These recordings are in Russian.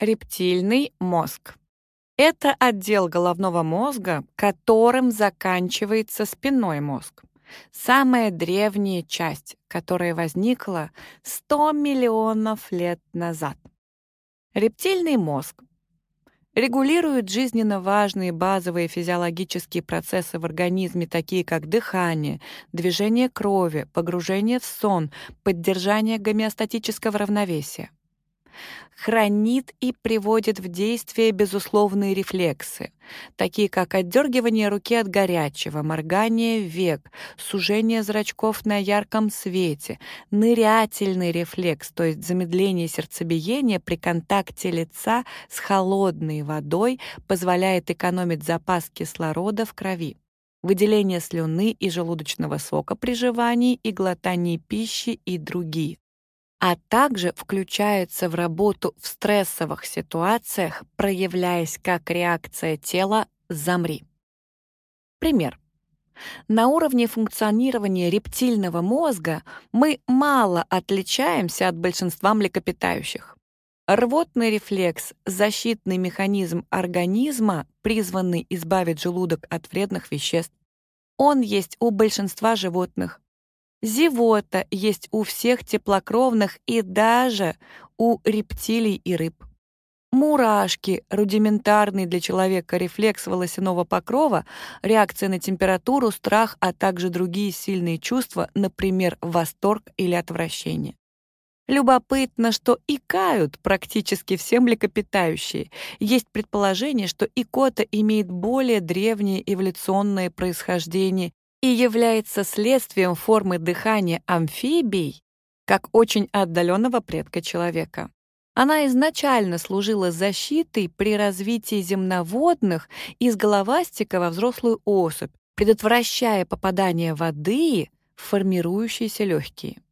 Рептильный мозг. Это отдел головного мозга, которым заканчивается спинной мозг. Самая древняя часть, которая возникла 100 миллионов лет назад. Рептильный мозг регулирует жизненно важные базовые физиологические процессы в организме, такие как дыхание, движение крови, погружение в сон, поддержание гомеостатического равновесия хранит и приводит в действие безусловные рефлексы, такие как отдергивание руки от горячего, моргание век, сужение зрачков на ярком свете, нырятельный рефлекс, то есть замедление сердцебиения при контакте лица с холодной водой позволяет экономить запас кислорода в крови. Выделение слюны и желудочного сока при жевании и глотании пищи и другие а также включается в работу в стрессовых ситуациях, проявляясь как реакция тела «замри». Пример. На уровне функционирования рептильного мозга мы мало отличаемся от большинства млекопитающих. Рвотный рефлекс — защитный механизм организма, призванный избавить желудок от вредных веществ. Он есть у большинства животных, Зевота есть у всех теплокровных и даже у рептилий и рыб. Мурашки — рудиментарный для человека рефлекс волосяного покрова, реакция на температуру, страх, а также другие сильные чувства, например, восторг или отвращение. Любопытно, что икают практически все млекопитающие. Есть предположение, что икота имеет более древнее эволюционное происхождение и является следствием формы дыхания амфибий как очень отдаленного предка человека. Она изначально служила защитой при развитии земноводных из головастика во взрослую особь, предотвращая попадание воды в формирующиеся легкие.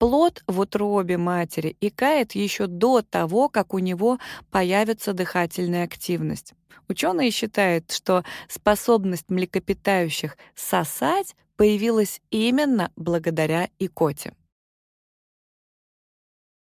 Плод в утробе матери икает еще до того, как у него появится дыхательная активность. Ученые считают, что способность млекопитающих сосать появилась именно благодаря икоте.